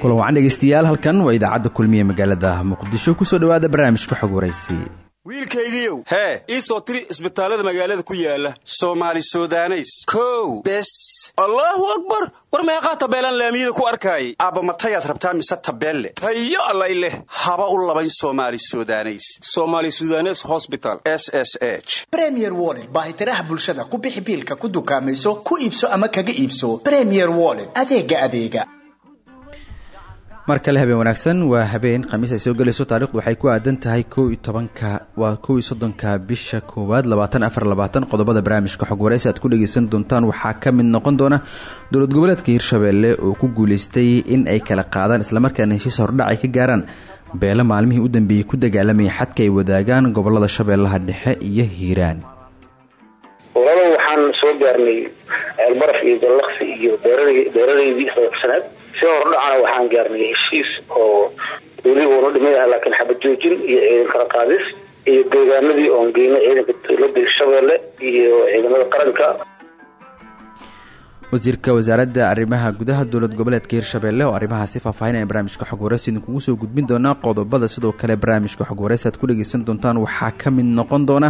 kulan wacan dhegeystayaal halkan waa idaacadda kulmiye magaalada muqdisho ku soo dhawaada barnaamijka xog waraysi wiilkaygiiow hee. ii soo tiri isbitaallada magaalada ku yaalla soomaali sudaneys. Kow. Bes. Allaahu akbar. War meeqaa tabeelaan laamiyada ku arkaayay? Aabba matayaad rabtaa mise tabeelle tayo allay leh. Haba u labayn soomaali sudaneys. Somaali sudanes hosbital s s h. Bremier woled baahitiraha bulshada ku bixi biilka ku dukaamayso ku iibso ama kaga iibso. Bremier woled adeega adeega mar kale habeen wanaagsan waa habeen khamiis ay soo gelayso. Taarikhdu waxay ku aadan tahay kow iyo tobanka waa kow iyo soddonka bisha koowaad labaatan afar labaatan qodobada barnaamijka xog waraysi aad ku dhegeysan doontaan waxaa ka mid noqon doona dowlad goboleedka hirshabeelle oo ku guuleystay in ay kala qaadaan islamarkaana heshiis hordhac ay ka gaaraan. Beelo maalmihii u dambeeyey ku dagaalamaya xadka ay wadaagaan gobollada shabeellaha dhexe iyo hiiraan. Waxaan soo gaarnay ceelbaraf iyo jallaqsi iyo beeraleydii sababsanaad si hordhacana waxaan gaarnay heshiis oo weli uuna dhiman yahay laakiin xabad joojin iyo ciidan kala qaadis iyo deegaanadii oon geynay ciidanka dowladda hirshabeelle iyo ciidamada qaranka. Wasiirka wasaaradda arrimaha gudaha dowlad goboleedka hirshabeelle oo arrimahaasi faahfaahinaya barnaamijka xog waraysi idinkugu soo gudbin doonaa qodobada sidoo kale barnaamijka xog waraysi aad ku dhegeysan doontaan waxaa ka mid noqon doona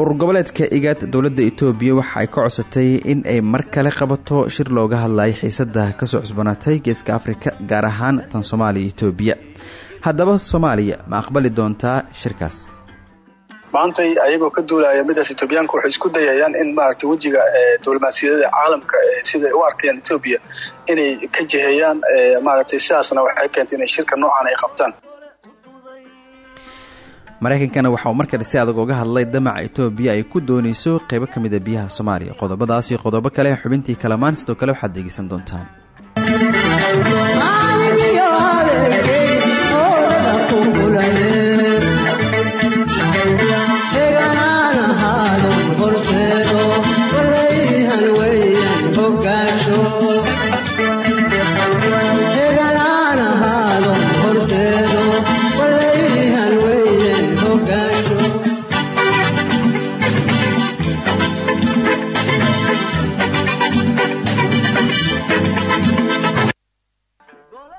urur goboleedka igaad dowladda etoobiya waxa ay ka codsatay in ay mar kale qabato shir looga hadlayay xiisada ka soo cusbanaatay geeska afrika gaar ahaan tan soomaaliya etoobiya haddaba soomaaliya ma aqbali doontaa shirkaas. Maantay ayagoo ka duulaya midaas etoobiyaanka waxay isku dayayaan in maaragtay wejiga diblomaasiyadada caalamka siday u arkayaan etoobiya inay ka jiheeyaan maaragtay sidaasna waxay keentay inay shirka noocan ay qabtaan maraykankana waxa uu markale si adag uga hadlay damaca etoobiya ay ku doonayso qeybo ka mida biyaha soomaaliya. Qodobadaas iyo qodobo kale xubintii kalamaan sidoo kale waxaad dhegeysan doontaan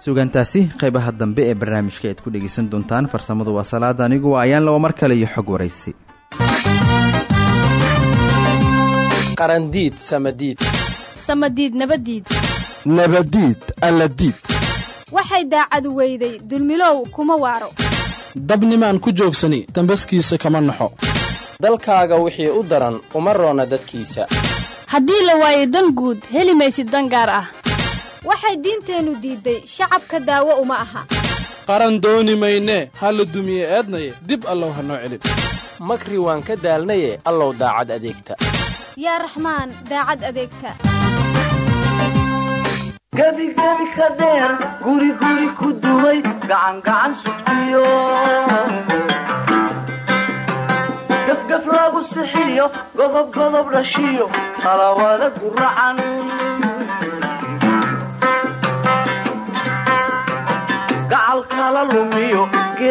sugaantaasi qeybaha dambe ee barnaamijka aad ku dhegeysan doontaan farsamadu waa salaada anigu waa ayaan laba mar kale iyo xog waraysi qarandiid samadiid. Samadiid nabadiid. Nabadiid alladiid. Waxay daacadu weyday dulmilow kuma waaro. Dabnimaan ku joogsani dambaskiisa kama naxo. Dalkaaga wixii u daran uma roona dadkiisa. Haddii la waayo dan guud heli maysid dan gaar ah waxay diinteennu diidday shacabka daawo uma aha. Qaran dooni maynee ha la dumiye eednaye dib allow ha noo celin. Makri waan ka daalnaye allow daacad adeegta. Yaa raxmaan daacad adeegta. Gebigebi ka dheer guriguri ku dumay gacangacan sugtiyo. Gafgaf lagu sixiyo godobgodob dhashiyo talawada guracan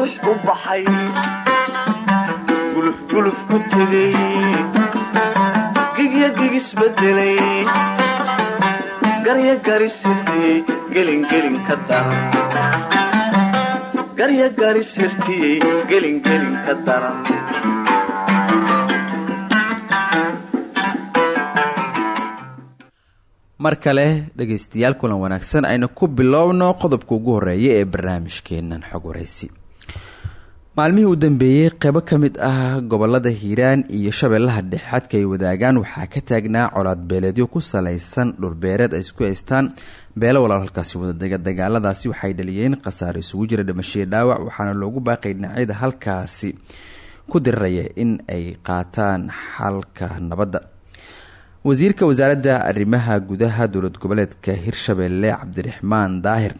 guux u baxay gulufguluf ku tegay gigya gigisbedelay garya garisirtiyey gelingelin ka daran garya garisirtiyey gelingelin ka daran mar kale dhegaystayaal kulan wanaagsan aynu ku bilowno qodobka ugu horreeya ee barnaamijkeenan xog waraysi maalmihii u dambeeyey qeybo ka mid ah gobollada hiiraan iyo shabeellaha dhexadka ay wadaagaan waxaa ka taagnaa colaad beeleedyo ku salaysan dhulbeereed ay isku haystaan. Beelo walaal halkaasi wadadega dagaaladaasi waxay dhaliyeen khasaare isugu jira dhimashadii dhaawac waxaana loogu baaqay dhinacyada halkaasi. Ku diriraya in ay qaataan xalka nabadda. Wasiirka wasaaradda arrimaha gudaha dowlad goboleedka hirshabeelle cabdiraxmaan daahir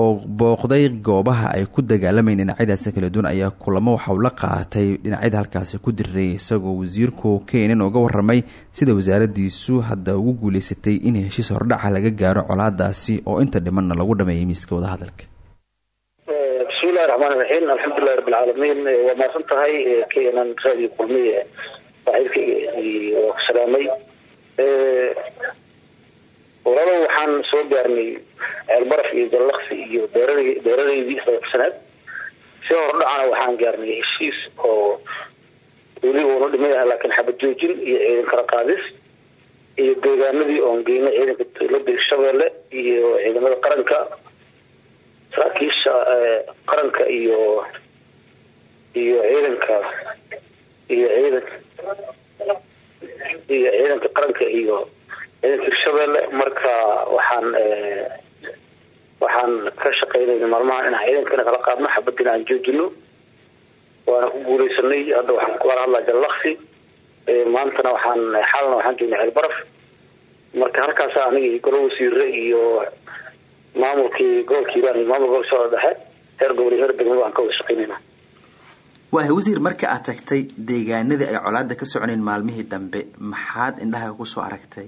oo booqday goobaha ay ku dagaalamayeen dhinacyadaasi kala duwan ayaa kulamo waxauu la qaatay dhinacyada halkaasi ku dirirayay isagoo wasiirku keenan uga waramay sida wasaaradiisu hadda ugu guuleysatay in heshiis hordhaca laga gaaro colaadaasi oo inta dhimanna lagu dhameeyay miiska wadahadalka bismillahi raxmaan raxiim alxamdulilahi ceelbaraf iyo jallaqsi iyo beerad beeradaydii sababsaneed si hordhacana waxaan gaarnay heshiis oo weli uuna dhimayaha laakiin xabad joojin iyo ciidan kala qaadis iyo deegaanadii oon geynay ciidanka dowladda hirshabeelle iyo ciidamada qaranka. Saraakiisha qaranka iyo iyo ciidanka iyo ciidanka iyo ciidanka qaranka iyo ciidanka hirshabeelle marka waxaan waxaan ka shaqeynayna maalmahan inaan ciidankana kala qaadno xabadina aan joojino waana ku guuleysanay hadda waxaan kula hadlaa jallaqsi. Maantana waxaan xalna waxaan joognay ceelbaraf marka halkaasa aniga golo wasiire iyo maamulkii iyo maamulka gobolka socda dhexe heer gobol iyo heer degmada waan ka wada shaqeynayna waay wasiir marka aad tagtay deegaanadii ay colaada ka soconeen maalmihii dambe maxaad indhaha ku soo aragtay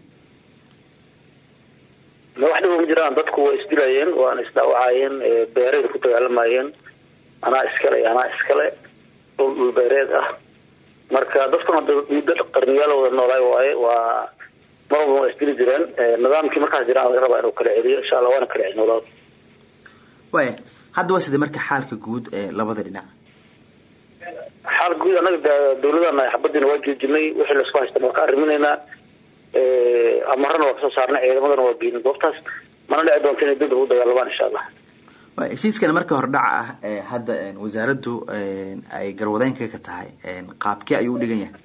wax dhiba ma jiraan dadku waa isdilayeen waana isdhaawacayeen beerayda ku dagaalamayeen anaa iskale anaa iskale dhul dhul beereed ah. Marka dadkuna muddo qarniyaal wada noolaay waaye waa mar walba waa isdili jireen. Nidaamkii markaas jiraan laga rabaa inuu kala celiyo insha allah waana kala celin walaal. Waaya hadda waa sidee marka xaalka guud ee labada dhinac? Xaal guud anaga dawladana xabadiina waa joojinay wixii la isku haysta waa ka arriminaynaa amarana waa ka soo saarnay ciidamadana waa geynin goobtaas mana dhici doonta inay dad u dagaalamaan insha allah heshiiskan marka hordhaca ah ee hadda wasaaraddu ay garwadeenka ka tahay qaabkee ayuu u dhigan yahay.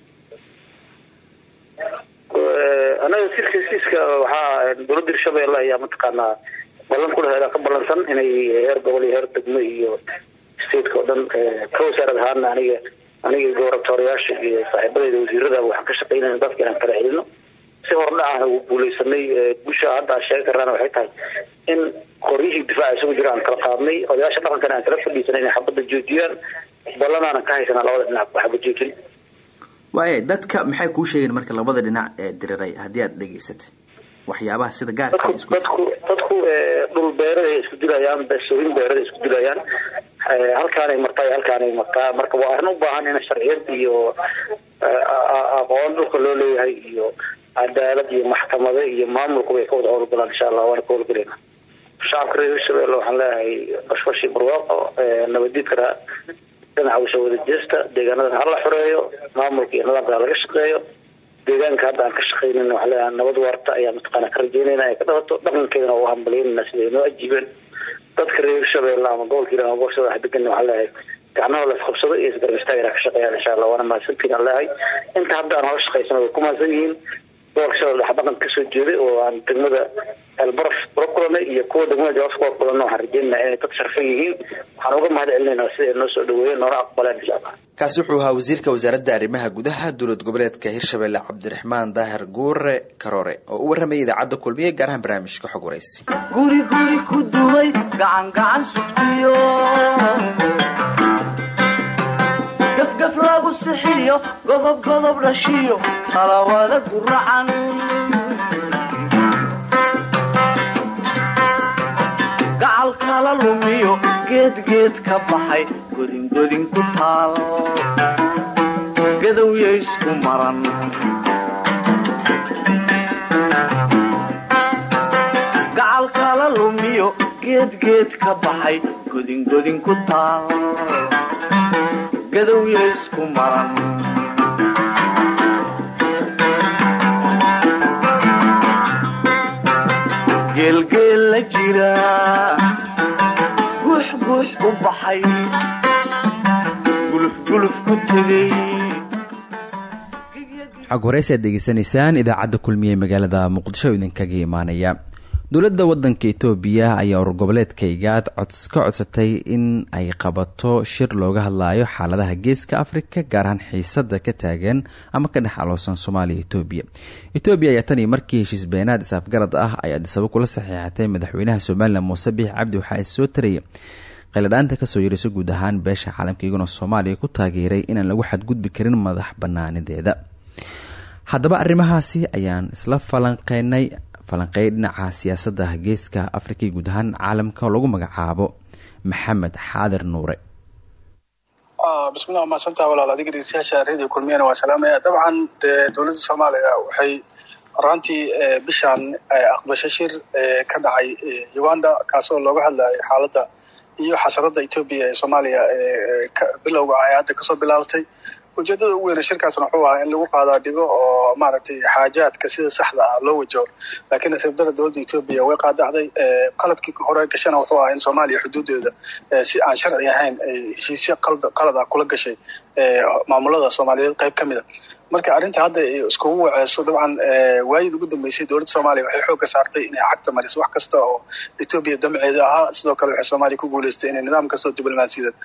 Anaga sirka heshiiska waxaa dowladda hirshabeelle ayaa mataqaanaa ballan ku dhaheeda ka ballansan inay heer gobol iyo heer degmo iyo stateka oo dhan ka wasaarad ahaana aniga aniga goboratooriyaasha iyo saaxiibadeyda wasiirada waxaan ka shaqeynayna dadka inaan kala celino si hordhacaana ugu guuleysanay busha hadda aan sheegi karnaana waxay tahay in qoryihii difaaca isugu jira aan kala qaadnay odayaasha dhaqankana aan kala fadhiisanay inay xabadda joojiyaan ballanaanan ka haysanaa labada dhinac xabad joojin. Waaya dadka maxay kuu sheegeen marka labada dhinac ee diriray haddii aad dhegaysatay waxyaabaha sida gaarka isku dadku dadku dhul beeraday isku dilayaan beesooyin beeraday isku dilayaan. Halkaanay martaa iyo halkaanay martaa. Marka waa arrin u baahan in sharciyad iyo aqoon dhulka loo leeyahay iyo cadaalad iyo maxkamado iyo maamulku bay ka wada howlgalaan insha allah waana ka howlgelayna shacabka reer hirshabelle waxaan leeyahay bashbashi barwaaqo nabadiidkana dhinaca u soo jeesta deegaanadan hala xoreeyo maamulka iyo nidaamka laga shaqeeyo deegaanka hadda ka shaqeynin waxaa leeyahay nabad waarta ayaa mataqaana ka rajeynayna ay ka dhalato dhaqankeedana waa hambalyeynayna sida inoo dadka reer hirshabelle ama gobolka ama gobolka soo degan leeyahay gacnaha la isqabsado iyo isgarab istaagana ka shaqeeyaan insha allah waana mahadsantiin aan leeyahay. Inta hadda aan hola shaqeysana way ku dhex dhaqan ka soo jeeday oo aan degmada elbaraf kula kulanay iyo kuwa degmada jawaas kula kulanna waxaan rajeynaa inay dad sharfan yihiin. Waxaan uga mahad celinayna siday noo soo dhaweeyeen noona aqbaleen insha allah. Kaasi wuxuu ahaa wasiirka wasaaradda arrimaha gudaha dowlad goboleedka hirshabelle cabdiraxmaan daahir guure karoore oo u warramayay idaacadda kulmiye gaar ahaan barnaamijka xog waraysi guri guri ku duway gacan gacan sugtiyo gafgaf lagu sixiyo godob godob dhashiyo qalawada guracan geedgeed ka baxay godingodin ku taal. Gadowya isku maran. Gacal kala lumiyo geedgeed ka baxay godingodin ku taal gadowya isku maran geelgeel la jira guux guux u baxay gulufguluf ku tegay xog horeysi aad degeysanaysaan idaacadda kulmiye magaalada muqdisho idinkaga imaanaya dowladda wadanka etoobiya ayaa urur goboleedka igaad ka codsatay in ay qabato shir looga hadlayo xaaladaha geeska afrika gaar ahaan xiisada ka taagan ama ka dhex aloosan soomaaliya etoobiya etoobiya ayaa tanii markii heshiis beenaad is-afgarad ah ay adisabo kula saxiixatay madaxweynaha somalilan muuse biix cabdi waxaa is soo taraya qayladhaanta ka soo yarayso guud ahaan beesha caalamka iyaguna soomaaliya ku taageeray inaan lagu xadgudbi karin madax banaanideeda haddaba arrimahaasi ayaan isla falanqeynay falanqeey dhinaca siyaasadda geeska afrika guud ahaan caalamka lagu magacaabo maxamed xaadir nuure. Bismillah mahadsantaha walaal. Adiga dhegeystayaasha radio kulmiyana waa salaamaya dabcan dee dowladda soomaaliya waxay horaantii bishaan aqbasho shir ka dhacay uganda kaasoo looga hadlayay xaaladda iyo xasarada etoobiya ee soomaaliya bilowga ay hadda ka soo bilaabatay ujeedada ugu weyne shirkaasna wuxuu ahaa in lagu qaadaa dhigo oo maaragtay xaajaadka sida saxda ah loo wajaho. Laakiin nasiibdara dowladda etoobiya way qaadacday qaladkii hore gashana wuxuu ahaa in soomaaliya xuduudeeda si aan sharci ahayn ay heshiisyo qalad ah kula gashay maamulada soomaaliyeed qayb ka mid a marka arrinta hadda iskugu waceeso dabcan waayid ugu dambeysay dowladda soomaaliya waxay xoogga saartay inay cagta mariso wax kasta oo etoobiya damceeda ahaa. Sidoo kale waxay soomaaliya ku guuleystay inay nidaam kastoo diblomaasiyadeed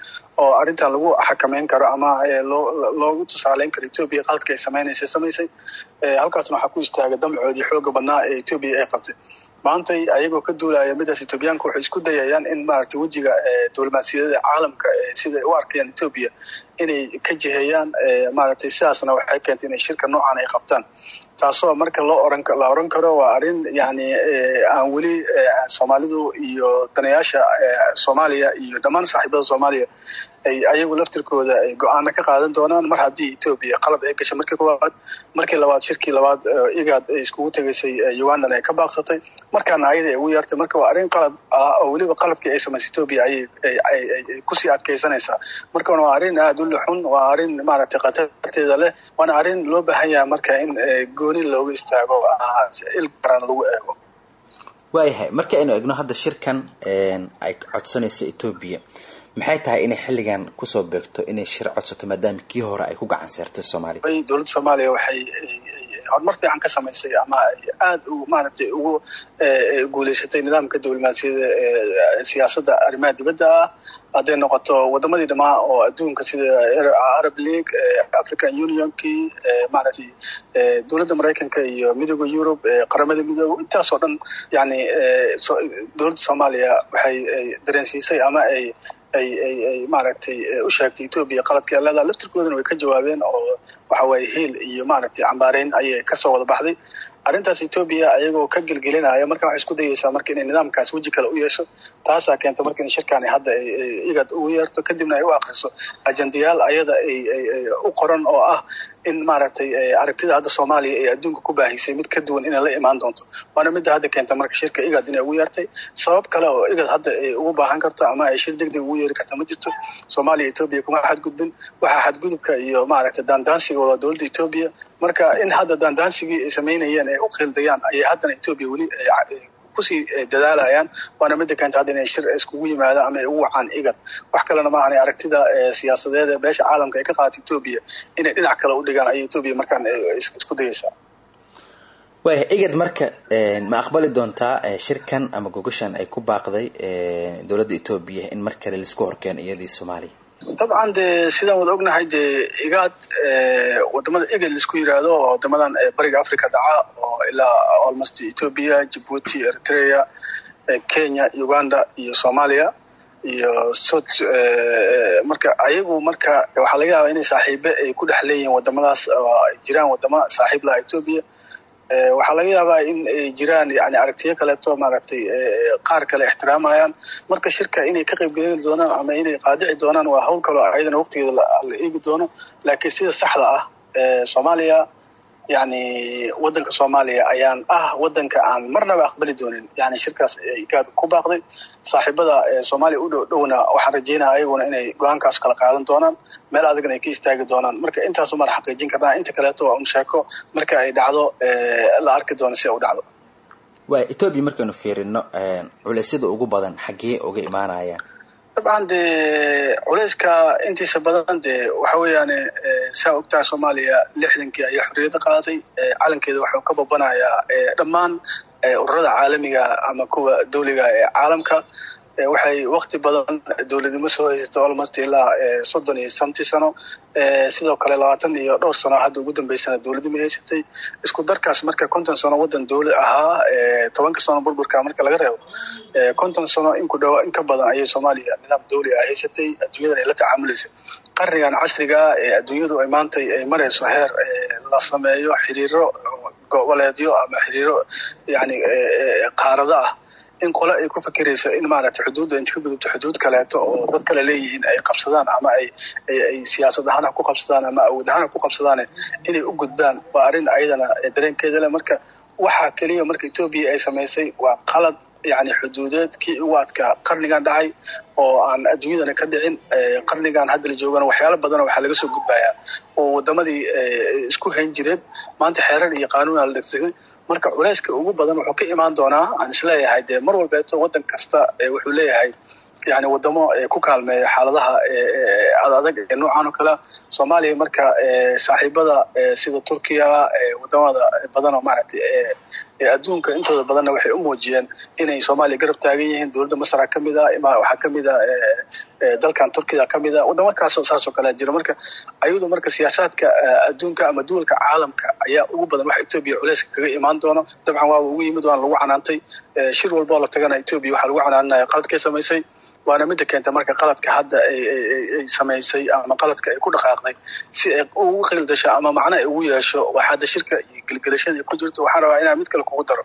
oo arrintan lagu xakameyn karo ama loogu tusaaleyn karo etoobiya qaladka ay samaynaysay samaysay. Halkaasna waxaa ku istaagay damcoodii xooga badnaa ee etoobiya ay qabtay maantay ayagoo ka duulaya midaas etoobiyaanka waxay isku dayayaan in maaragtay wejiga diblomaasiyadada caalamka siday u arkayaan etoobiya inay ka jiheeyaan maaragtay sidaasna waxay keentay inay shirka noocan ay qabtaan. Taasoo marka loo oran la oran karo waa arrin yani aan weli soomaalidu iyo danayaasha soomaaliya iyo dhammaan saaxiibada soomaaliya ay ayagu laftirkooda ay go'aano ka qaadan doonaan. Mar haddii etoobiya qalad ay gashay markii koowaad markii labaad shirkii labaad igaad ay iskugu tegaysay ugandan ay ka baaqsatay. Markaana ayada ay ugu yeertay marka waa arrin qalad ah oo weliba qaladkii ay samaysay etoobiya ayay ku sii adkaysanaysaa markana waa arrin aada u lixun waa arrin maaragtay khatarteeda leh waana arrin loo baahan yahay marka in gooni looga istaago il garan lagu eego. Waayahay marka aynu egno hadda shirkan ay codsanayso etoobiya maxay tahay inay xilligan ku soo beegto inay shir codsato maadaama kii hore ay ku gacan seertay soomaaliya? Dowladda soomaaliya waxay horumar fiican ka samaysay ama ay aada u maaragtay ugu guuleysatay nidaamka diblomaasiyada siyaasadda arrimaha dibadda. Ah hadday noqoto wadamadii dhamaa oo adduunka sida arab league african unionkii maaragtay dowladda maraykanka iyo midooda yurub qaramada midoobe intaasoo dhan yani dowladda soomaaliya waxay dareensiisay ama ay ay ay ay maaragtay u sheegtay etoobiya qaladka leedaha laftirkoodana way ka jawaabeen oo waxa waaye hiil iyo maaragtay cambaareyn ayay ka soo wada baxday. Arrintaas etoobiya ayagoo ka gelgelinaya marka waxay isku dayeysaa marka inay nidaamkaas weji kale u yeesho taasaa keenta marka in shirkaani hadda igad ugu yeerto kadibna ay u akriso ajendayaal ayada ay u qoran oo ah in maaragtay aragtida hadda soomaaliya ee adduunka ku baahisay mid ka duwan inay la imaan doonto. Waana midda hadda keenta marka shirka igad inay ugu yeertay sabab kale oo igad hadda ay ugu baahan karto ama ay shir deg deg ugu yeeri karta ma jirto. Soomaaliya etoobiya kuma xadgudbin. Waxaa xadgudubka iyo maaragtay daandaansiga waa dowladda etoobiya marka in hadda daandaansigii ay samaynayeen ay u khildayaan ayay haddana etoobiya weli ku sii dadaalayaan waana midda keenta hadda inay shir iskugu yimaadaan ama ay ugu wacaan igad. Wax kalena ma ahanay aragtida siyaasadeed ee beesha caalamka ay ka qaata etoobiya inay dhinac kale u dhigaan ayay etoobiya markaan isku dayeysaa waaya igad marka ma aqbali doontaa shirkan ama gogashan ay ku baaqday dowladda etoobiya in mar kale la isku horkeeno iyadii soomaaliya dabcan dee sidaan wada ognahay dee igaad waddamada egel la isku yiraahdo oo wadamadan bariga africa dhaca oo ilaa almost ethoopia djibuuti eritrea kenya uganda iyo soomaaliya iyo sot marka ayagu marka waxaa laga yaabaa inay saaxiibe ay ku dhex leeyihiin wadamadaas ay jiraan wadamo saaxiib laha ethoopia waxaa laga yaabaa in ay jiraan yani aragtiyo kaleeto maaragtay qaar kale ixtiraamayaan marka shirka inay ka qaybgelin doonaan ama inay qaadici doonaan waa hawl kaloo ayadana waqtigeeda la eegi doono. Laakiin sida saxda ah soomaaliya yani wadanka soomaaliya ayaan ah wadanka aan marnaba aqbali doonin yani shirkaas igaad ku baaqday saaxiibada soomaaliya u dhow dhowna waxaan rajeynaya ayaguna inay go'aankaas kala qaadan doonaan meel adagna ay ka istaagi doonaan marka intaasu maan xaqiijin karnaa inta kaleeto waa un sheeko marka ay dhacdo la arki doono si ay u dhacdo waay etoobiya markaynu fiirino culeysyada ugu badan xaggee uga imaanayaan dabcan dee culeyska intiisa badan dee waxa weeyaane saa ogtaha soomaaliya lixdankii ayaa xorriyadda qaadatay calankeeda waxuu ka babanayaa dhammaan ururada caalamiga ama kuwa dawliga ee caalamka waxay wakti badan dowladnimo soo haysatay almost ilaa soddon iyo shantii sano. Sidoo kale labaatan iyo dhowr sano hadda ugu dambeysana dowladnimo haysatay isku darkaas marka konton sano waddan dowli ahaa tobanka sano burburka marka laga reebo konton sano inku dhawa in badan ayay soomaaliya nidaam dowli ah haysatay adduunyadan ay la tacaamulaysa qarnigan casriga ee adduunyadu ay maanta ay marayso heer la sameeyo xiriiro goboleedyo ama xiriiro yani qaarada ah in qole ay ku fikirayso in maaragtay xuduudda inta ka gudubto xuduud kaleeto oo dad kale leeyihiin ay qabsadaan ama ay ay siyaasad ahaan ha ku qabsadaan ama awood ahaan ha ku qabsadaan inay u gudbaan. Waa arrin ayadana dareenkeeda leh. Marka waxaa keliya marka etoobiya ay samaysay waa qalad yani xuduudeed kii ugu adkaa qarnigan dhacay oo aan adduunyadana ka dhicin qarnigan hadda la joogana waxyaalo badana waxaa laga soo gudbayaa oo wadamadii isku hayn jireen maanta xeerar iyo qaanuuna la dhegsagay marka culeyska ugu badan wuxuu ka imaan doonaa aan is leeyahay dee mar walbeeto waddan kasta wuxuu leeyahay yani wadamo ku kaalmeeya xaaladaha adadag ee noocan oo kalea soomaaliya marka saaxiibada sida turkiya waddamada badan oo maaragtay adduunka intooda badanna waxay u muujiyeen inay soomaaliya garab taagan yihiin dowladda masra ka mid a waxaa ka mid a dalkan turkiya ka mid a wadamo kaasoo saasoo kale jira. Marka ayadu marka siyaasaadka adduunka ama duwalka caalamka ayaa ugu badan waxa etoobiya culeyska kaga imaan doono. Dabcan waaba ugu yimid waana lagu canaantay. Shir walboo la tagana etoobiya waxaa lagu canaananaya qaladkay samaysay waana midda keenta marka qaladka hadda ay samaysay ama qaladka ay ku dhaqaaqday. Si ay ugu qildasho ama macno ay ugu yeesho waxaada shirka iyo gelgelashada ku jirto waxaan rabaa inaan mid kale kugu daro.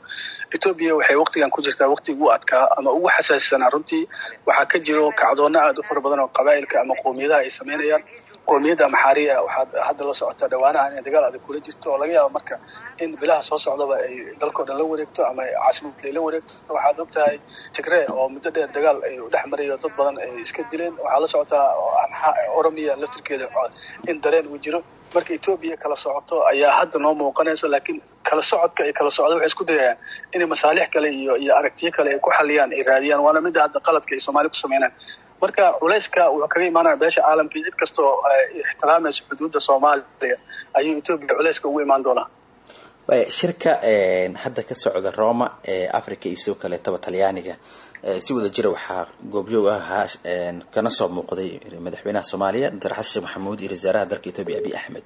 Etoobiya waxay waqtigan ku jirtaa waqti ugu adkaa ama ugu xasaasisanaa runtii waxaa ka jiro kacdoonna aad u fara badan oo qabaa'ilka ama qowmiyadaha ay samaynayaan qowmiyadda maxaariya waxaad hadda la socotaa dhawaanaha inay dagaal adag kula jirto oo laga yaabo marka in bilaha soo socdaba ay dalkao dhan la wareegto ama caasimadda ay la wareegto. Waxaad og tahay tigree oo muddo dheer dagaal ay dhex marayo dad badan ay iska dileen. Waxaad la socotaa oromiya laftirkeeda in dareen uu jiro. Marka etoobiya kala socoto ayaa hadda noo muuqanaysa laakiin kala socodka ay kala socda waxay isku dayayaan inay masaalix kale iyo iyo aragtiyo kale ay ku xaliyaan ay raadiyaan. Waana midda hadda qaladka ay soomaaliya ku sameynaan marka culeyska wuxuu kaga imaanaya beesha caalamka cid kastoo ixtiraamaysa xuduudda soomaaliya ayuu etoobiya culeyska ugu imaan doonaa. Shirka hadda ka socda roma ee africa iyo sidoo kaleetaba talyaaniga si wada jira waxaa goobjoog ahaa kana soo muuqday madaxweynaha soomaaliya doctor xasan maxamuud iyo wasaaraha dalka etoobiya abiy axmed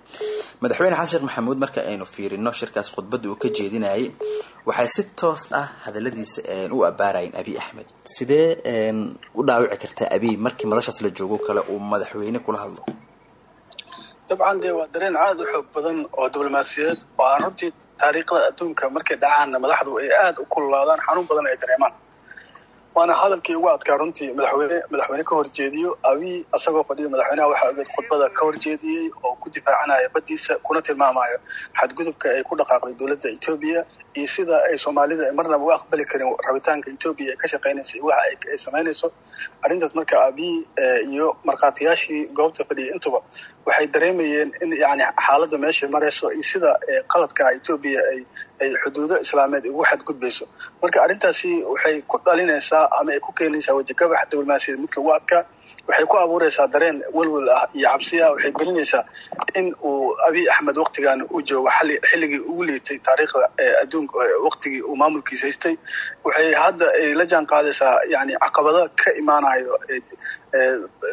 madaxweyne xasan sheekh maxamuud marka aynu fiirino shirkaas khudbadda uu ka jeedinayay waxay si toos ah hadaladiisa u abaarayeen abiy axmed sidee u dhaawici kartaa abiy markii madashaas la joogo kale uu madaxweyne kula hadlo? Dabcan dee waa dareen aada u xoog badan oo diblomaasiyadeed oo aan runtii taariikhda adduunka markay dhacaanna madaxdu ay aada u kululaadaan xanuun badan ay dareemaan waana hadalkii ugu adkaa runtii. Madaxweyne madaxweyne ka horjeediyo abiy asagoo fadhiya madaxweynaha waxaa ogeed khudbada ka horjeediyey oo ku difaacanaya baddiisa kuna tilmaamayo xadgudubka ay ku dhaqaaqday dowladda etoobiya iyo sida ay soomaalida marnaba u aqbali karin rabitaanka etoobiya ay ka shaqaynaysa iyo waxa ay samaynayso arrintaas marka abiy iyo markhaatiyaashii goobta fadhiyay intuba waxay dareemayeen in yani xaaladda meeshay marayso iyo sida qaladka etoobiya ay ay xuduudo islaameed ugu xadgudbayso. Marka arrintaasi waxay ku dhalinaysaa ama ay ku keenaysaa wajagabax diblomaasiyad midka ugu adkaa waxay ku abuuraysaa dareen welwel ah iyo cabsi ah. Waxay gelinaysaa in uu abiy axmed waktigan uu joogo xilligii ugu liitay taariikhda adduunka waktigii uu maamulkiisa haystay. Waxay hadda la jaan qaadaysaa yani caqabado ka imaanayo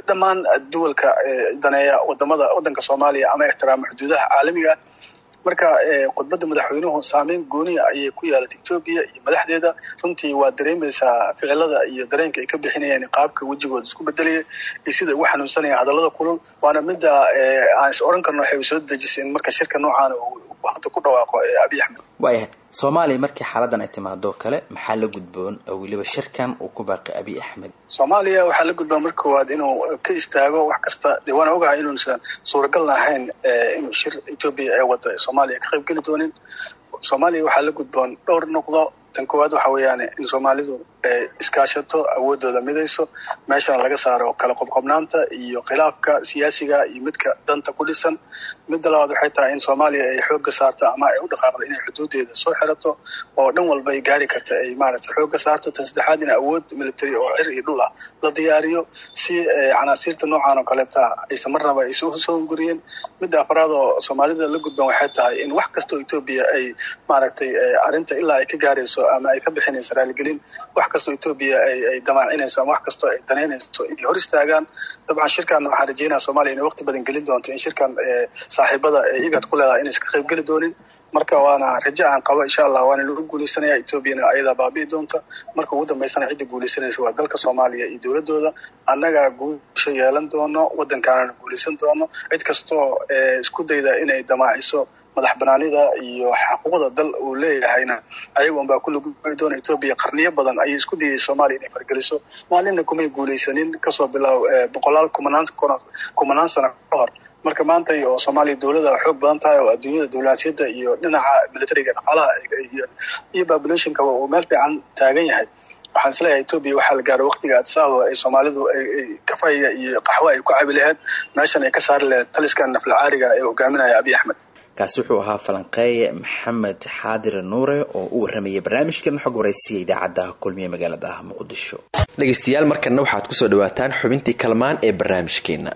dhammaan duwalka daneeya waddamada waddanka soomaaliya ama ixtiraama xuduudaha caalamiga marka khudbadda madaxweynuhu saameyn gooniya ayay ku yeelatay etoobiya iyo madaxdeeda. Runtii waa dareemaysaa ficilada iyo dareenka ay ka bixinayeen qaabka wejigooda isku bedelaya iyo sida ugu xanuunsanayaan hadallada kulul. Waana midda aan is oran karno waxay soo dejisay in marka shirka noocaana hadda ku dhawaaqo abiy axmed waayahay soomaaliya markii xaaladan ay timaadoo kale maxaa la gudboon? Oo weliba shirkan uu ku baaqay abiy axmed. Soomaaliya waxaa la gudbaa marka koowaad inuu ka istaago wax kasta dee waana ogahay inuusan suuragalna ahayn inuu shir etoobiya ee wada soomaaliya ka qayb geli doonin. Soomaaliya waxaa la gudboon dhowr noqdo tan koowaad waxa weeyaan in soomaalidu iskaashato awoodooda midayso meeshana laga saaro kala qobqobnaanta iyo khilaafka siyaasiga iyo midka danta ku dhisan. Midda labaad waxay tahay in soomaaliya ay xooga saarto ama ay u dhaqaaqdo inay xuduudeeda soo xirato oo dhan walba ay gaari karta ay maaragtay xooga saarto. Tan saddexaad in awood military oo cir iyo dhul ah la diyaariyo si canaasiirta noocan oo kaleeta aysan marnaba ay soo hunguriyeen midda afraad oo soomaalida la gudban waxay tahay in wax kastoo etoobiya ay maaragtay arrinta ilaa ay ka gaarayso ama ay ka bixinayso raaligelin wax kastoo etoobiya ay damaacinayso ama wax kastoo ay danaynayso inay hor istaagaan. Dabcan shirkan waxaan rajeynaya soomaliya inay waqti badan gelin doonto in shirkan saaxiibada ee igad ku leedahay inaysan ka qayb geli doonin. Marka waana rajo aan qabo insha allah waana lagu guuleysanaya etoobiyana ayadaa baabi'i doonta marka ugu dambeysana cidda guuleysanaysa waa dalka soomaaliya iyo dowladooda annagaa guusha yeelan doono waddankaanana guuleysan doono. Cid kastoo isku dayda inay damaaciso madax banaanida iyo xuquuqda dal uu leeyahayna ayaga unbaa ku lagugoy doona etoobiya qarniyo badan ayay isku dayay soomaaliya inay fargeliso. Maalinna kumay guuleysanin ka soo bilaab boqolaal kumanaan sano ka hor. Marka maanta oo soomaaliya dowladda xoog badan tahay oo adduunyada diblomaasiyadda iyo dhinaca militariga dhaqaalaha iyo populationkaba uu meel fiican taagan yahay. Waxaan is leeyahay etoobiya waxaa la gaaro waqtiga adsaado ay soomaalidu kafaya iyo qaxwo ay ku cabi laheyd meeshan ay ka saari laheyd taliskan naflacaariga ee hogaaminaya abiy axmed kaasi wuxuu ahaa falanqeeye maxamed xaadir nuure oo u waramayay barnaamijkan xog waraysiya idaacadda kulmiye magaalada muqdisho. Dhegaystayaal markanna waxaad ku soo dhawaataan xubintii kalmaan ee barnaamijkeenna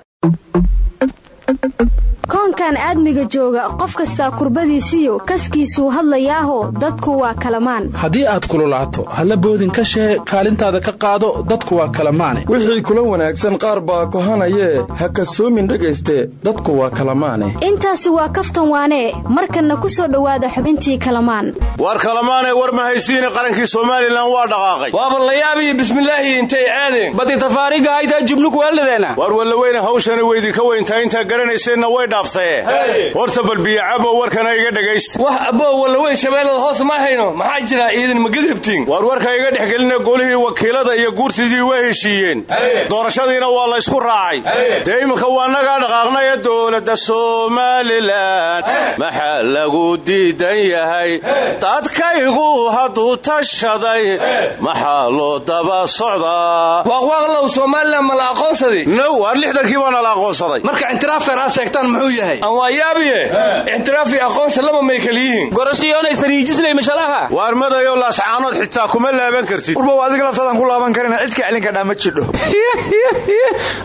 koonkan aadmiga jooga qof kastaa kurbadiisiyo kaskiisuu hadlayaaho dadku waa kalamaan. Haddii aad kululaato halla boodin ka shee kaalintaada ka qaado dadku waa kalamaane. Wixii kula wanaagsan qaar baa kohanayee ha kasoomin dhegayste dadku waa kalamaane. Intaasi waa kaftan waanee markanna ku soo dhowaada xubintii kalamaan. War kalamaanay war ma haysiine qarankii somalilan waa dhaqaaqay. Waaba la yaabiyo bismilaahi intay aadeen. Badi tafaariga haytaa jubnuku weeldhadeena war wallaweyne hawshani weydinka weyntaa intaa garanayseenna way dhaaftaye horta balbiyacabo warkana iga dhegaysta wax abbow wallaweyn shabeellada hoos ma hayno. Maxaa jira iidin magidribtiin war warka iga dhex gelina golihii wakiilada iyo guurtidii waa heshiiyeen. Doorashadiina waa laysku raacay. Dee iminka waa nagaa dhaqaaqnaya dowladda somalilan maxaa lagu diidan yahay? Dadkaygu hadduu tashaday. Maxaa loo daba socdaa? Waaqwaaqlow somalilan ma la aqoonsadi now waar lixdankii baana la aqoonsaday. Marka intiraafeer aad sheegtaan muxuu yahay waa yaabiye. Ixtiraafi aqoonsi laba may kala yihiin gorashiyoonaysanijislaymasalaha waar madayo laascaanood xitaa kuma laaban kartid. Warbow adiga laftadaan ku laaban karina. Cid ka celin kadhaa ma jidho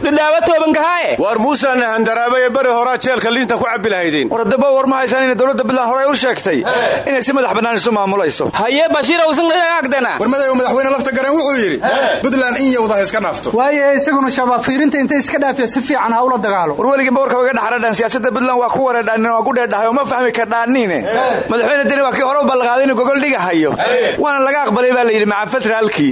dhidhaaba toobankahaaye waar muusaana handaraabay ee beri horaa jeelka liinta ku cabbi lahaydeen. War dabo war ma haysaan inay dowladda puntland horey u sheegtay. Inay si madax bannaan isu maamulayso. Haye bashiir awsandhagaagdana war madayo madaxweyne lafta gareen wuxuu yidhi puntland in yowda ha iska dhaafto. Waaye isaguna shabaab fiirinta inta iska dhaafiyo si fiican ha ula dagaalo. War weligiinba warka waga dhaxradhaan siyaasadda puntland waa ku wareedhaanin waa ku dheerdhahay oo ma fahmi kardhaaniine madaxweyne deni waa kii hore u ballaqaaday inuu gogol dhigahayo. Waana laga aqbalay baa la yidhi maca federaalkii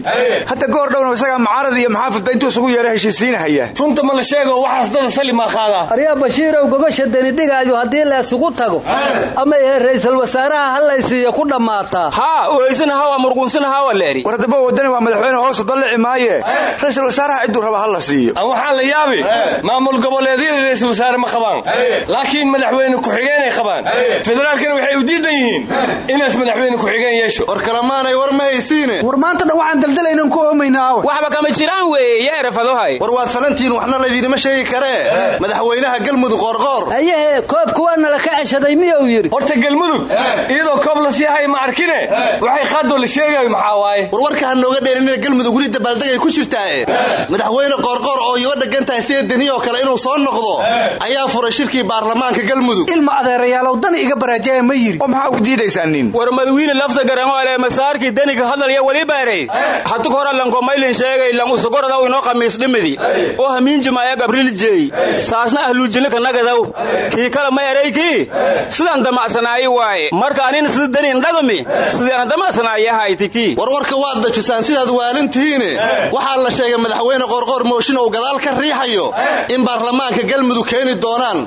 hadda goor dhowna isagaa mucaarad iyo maxaafadba intuu isugu yeero heshiisiinahaya. Runta ma la sheego waxaas dada salimaa qaadaa. Aryaa bashiirow gogosha deni dhigaayo haddii la isugu tago ama yahe ra'iisul wasaaraha hallaysiiyo ku dhammaataa haa uhaysana hawa murquunsana hawa leeri war haddaba wadani waa madaxweyne hoosu dallici maaye ra'iisul wasaaraha cidduu raba ha la siiyo. Aan waxaa la yaabi maamul goboleedyada ra'iisul wasaare ma qabaan laakiin madaxweyne ku-xigeenay qabaan. Federaalkana waxay u diidan yihiin inaas madaxweyne ku-xigeen yeesho. War kalamaanay war ma haysiine. War maanta dhan waxaan daldalaynan ku oomayna awa waxba kama jiraan weeye yaa erafadohay war waad falantihiin waxna laydinima sheegi karee madaxweynaha galmudug qoorqoor ayahe koob kuwaana la ka ceshaday miyuu yidhi? Horta galmudug iyadoo koob la sii hay ma arkine? Waxay qaadoo la sheegayo maxaa waaye? War warka ha nooga dheerinina galmudug weli dabaaldegay ku jirtaae madaxweyne qoorqoor oo iga dhagan tahay sida denioo kale inuu soo noqdo ayaa furay shirkii baarlamaanka galmudug. Ilma adeerayaalow dan iga baraajaya ma yiri. Oo maxaa ugu diidaysaa nin? War madawiine lafta garanwaale masaarkii deniga hadalya weli baaray. Hatuk hora lankomaylin sheegay lan usugoradaw inoo qamiis dhimidi. Oo hamiinjimaaya gabriil jeey. Saasna ahluuljinaka nagadaw. Kii kale ma eraykii sidaan damacsanaayi waaye. Marka anina sida deniin dhagami sidaana damacsanaayahaaytikii warwarka waad dajisaan sidaad waalintihiine. Waxaa la sheegay madaxweyne qoorqoor mooshin uu gadaal ka riixayo in baarlamaanka galmudug keeni doonaan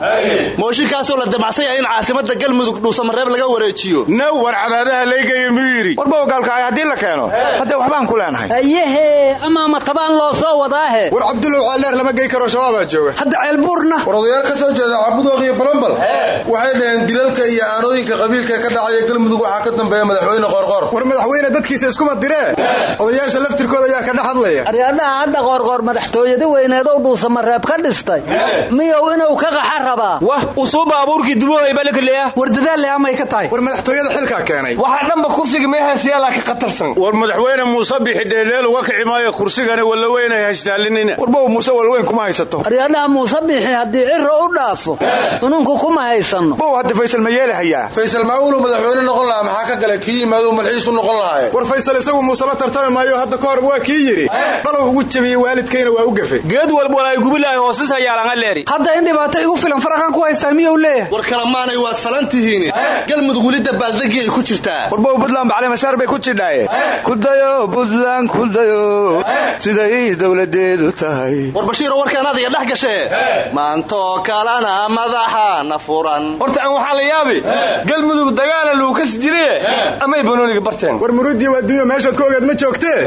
mooshinkaasoo la damacsanya in caasimada galmudug dhuusamareeb laga wareejiyo. Naw war cadaadaha laygayo miyuu yidhi. Warba ogaalkaay haddii la keeno hadda waxbaan ku leenahay. Ayehe amaama tabaan loo soo wadaahe war cabdulow caalleer lama gey karo shabaabaa jooga. Hadda ceelbuurna war odayaal ka soo jeeda cabudooq iyo balambal waxay dhaheen dilalka iyo aanooyinka qabiilka ka dhacaya galmudug waxaa ka dambeeya madaxweyne qoorqoor war madaxweyne dadkiisa iskuma diree odayaasha laftirkooda ayaa ka dhex hadlaya aryaadhaha hadda qoorqoor madaxtooyada weyneedow dhuusamareeb ka dhistay. Miyow inuu ka qaxa rabaa usuu baabuurkii dubuhaybalakaleya war dadaalle amay ka tahay. War madaxtooyada xilkaa keenay. Waxaa dhanba kursiga meehaysiyaala ka qatarsan war madaxweyne muuse bixi dheeldheel uga kici maayo kursigani wallaweyn ay haystaalinina warbow muuse walweyn kuma haysato. Aryaadhaha muuse biixi haddii ciro u dhaafo ununku kuma haysanno. Bow hadda faysal ma yeeli hayaa faysal maawulu madaxweyne noqon lahaa maxaa ka gala kii yimaaduu malxiis u noqon lahaaye war faysal isagu muuse la tartami maayo hadda ka hor waa kii yidhi. Dhalow ugu jabiyey waalidkayna waa u gafay geed walbwalay gubilahay hoosis hayaalanga leeri. Hadda in dhibaato igu filan faraqan ku haystaa miyuu leeyahay war kalamaanay waad falan tihiin. Galmudug weli dabaaldegii ay ku jirtaa. Warbow buntland baclimasaar bay ku jidhaaye kudayo buntland kudayo siday dowladeedu tahay. War bashiiro warkaan adiga dhex gashee maantoo kalena madaxana furan horta aan waxaa la yaabi galmudug dagaala luukas jiriye amay banooniga barteen. War muruudiyo adduunya meeshaad ku ogaad ma joogtee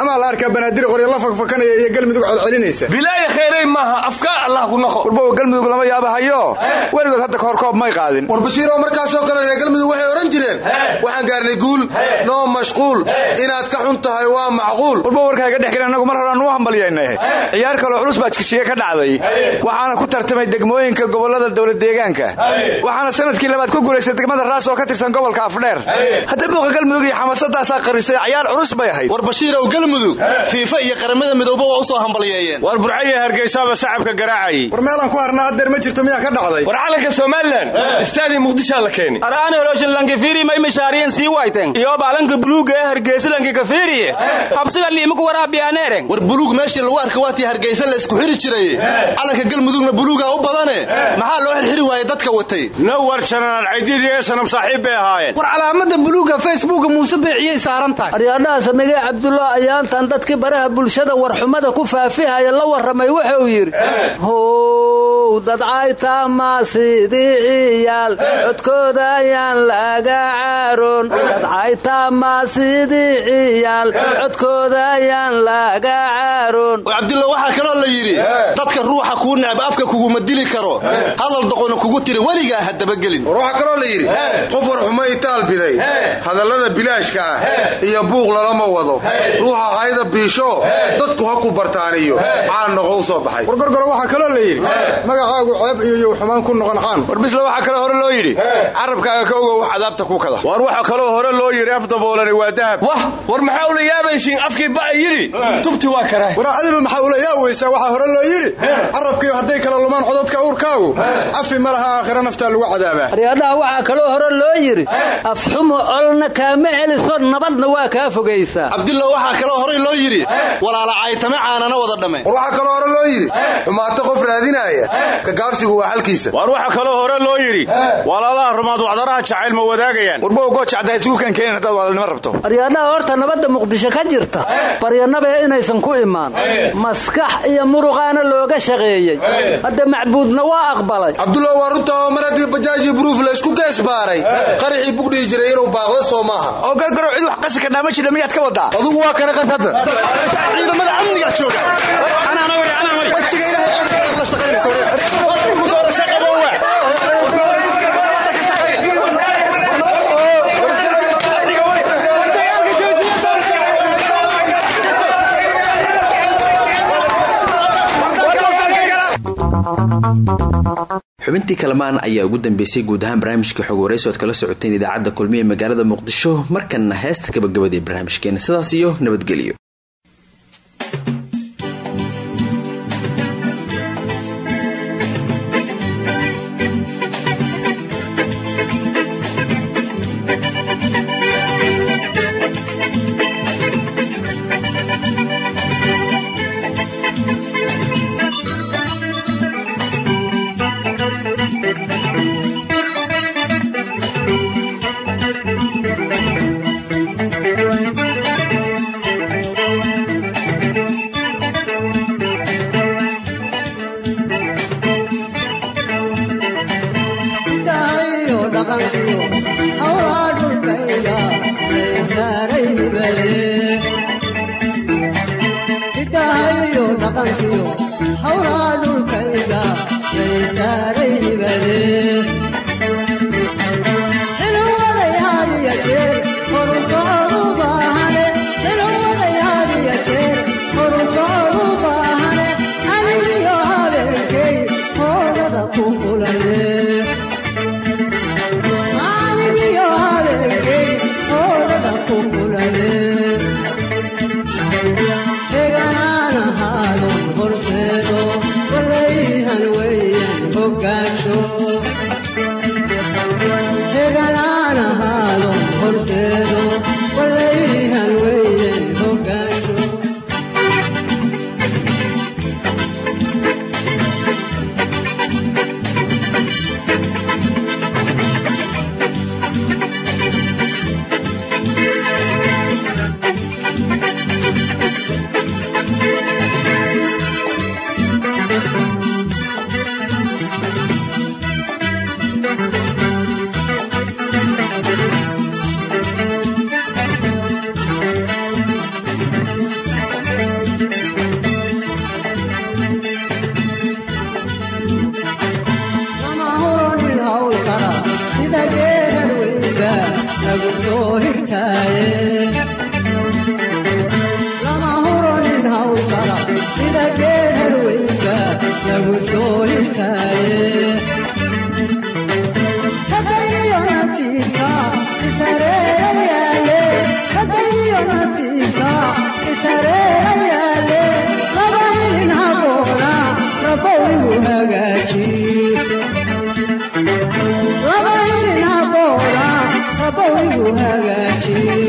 amaa la arkaa banaadiri qoryo la fakfakanaya iyo galmudug codcelinaysa? Bilaaya khayrey maaha afkaa allah ku noqo. Warbow galmudug lama yaabahayo weligood hadda kahor koob may qaadin. War bashiiroo markaasoo kale reer galmudug waxay odhan jireen. Waxaan gaarnay guul. Noo mashquul. Inaad ka xun tahay waa macquul. Warbow warkaaga dhex gelin annagu mar horaan nuu hambalyaynay ciyaar kaloo culus baa jikjiga ka dhacday. Waxaana ku tartamay degmooyinka gobollada dowlad deegaanka. Waxaana sannadkii labaad ku guulaystay degmada raas oo ka tirsan gobolka afdheer. Hadda buuqa galmudug iyo xamasadaasaa qaristay ciyaar culus bay ahayd. War bashiirow galmudug fiifa iyo qaramada midooba waa u soo hambalyeeyeen war burcaya hargeysaaba sacabka garaacayay war meelaan ku harnaa haddeer ma jirto miyaa ka dhacday war calanka somalilan istaadii muqdishaa la keeni araani holoshanlankifiri may mishaariyan sii wayten iyo baalanka buluuga ee hargeysalanka kafiriye habsiga liimaku waraabiyaneeren war buluug meeshii lagu arka waatii hargeysa la isku xiri jiray. Calanka galmudugna buluugaa u badane. Maxaa loo xirxiri waaye dadka watay? Nawar jananaal caydidii ee sanam saaxiib bay ahaayeen. War calaamada buluuga facebooka muuse beeciyay saaran tahay. Aryaadhaha samigee ayaantan dadkii baraha bulshada warxumada ku faafihaya la warramay wuxuu yidhi how dadcaytama sidii ciyaal codkooda ayaan laga caaroon. Dadcaytama sidii ciyaal codkooda ayaan laga caaroon cabdilla waxaa kaloo la yidhi dadka ruuxa kuu necb afka kuguma dili karo hadal doqona kugu tiri weligaa ha dabagelin waxaa kaloo la yidhi qof war xumo itaal biday hadallada bilaashka ah iyo buuq lalama wado. Ruuxa hayda biisho dadku ha ku bartaaniyo caan noqo u soo baxay magacaagu ceeb iyo yow xumaan ku noqon caan. War bisle waxaa kaloo hore loo yidhi. Carabkaaga ka ogow cadaabta ku kada war waxaa kaloo hore loo yidhi afdaboolani waa dahab. Wah war maxaa ula yaabaysiin afkii ba'a yidhi tubti waa kara war adiba maxaa ula yaaweysaa waxaa hore loo yidhi carabkiiyo hadday kala lumaan codadka uurkaagu cafi ma laha aakhira naftaa lagu cadaabaa. Aryaadhaha waxaa kaloo hore loo yidhi afxumo colna kaama celiso nabadna waa kaa fogaysaa cabdilla waxaa kaloo horay loo yidhi walaala caytame caanana wada dhamme war waxaa kaloo hore loo yidhi xumaato qof raadinaya kagaabsigu waa xalkiisa war waxaa kaloo hore loo yidhi walaalaha rumaad wacdaraha jacayl ma wadaagayaan. Warbow goojacda isugu kankeenin haddaad walaalnimo rabto. Aryaadhaha horta nabadda muqdisho ka jirta. Baryanabee inaysan ku imaan. Maskax iyo muruqaana looga shaqeeyey. Hadda macbuudna waa aqbalay. Cabdulla waa runtaa mar haddii bajaajii buruuf la isku gees baaray. Qaraxii bugdhihi jiray inuu baaqdo soo maaha. Oo gargarow cid wax qasi kadhaa ma miyaad ka wadaa adugu waa kana qas hadda ciidamada amniga jooga xubintii kalamaan ayaa ugu dambeysay guud ahaan barnaamijka xog waraysi kala socoteen idaacadda kulmiye magaalada muqdisho markanna heesta gabagabadee barnaamijkeena. Sidaas iyo nabadgelyo وفرح إذا كان وانت له سولي هدي نصيبك إسرى ليالي هدي نصيبك إسرى ليالي لغاين هبونا ربو هجاجي لغاين هبونا ربو هجاجي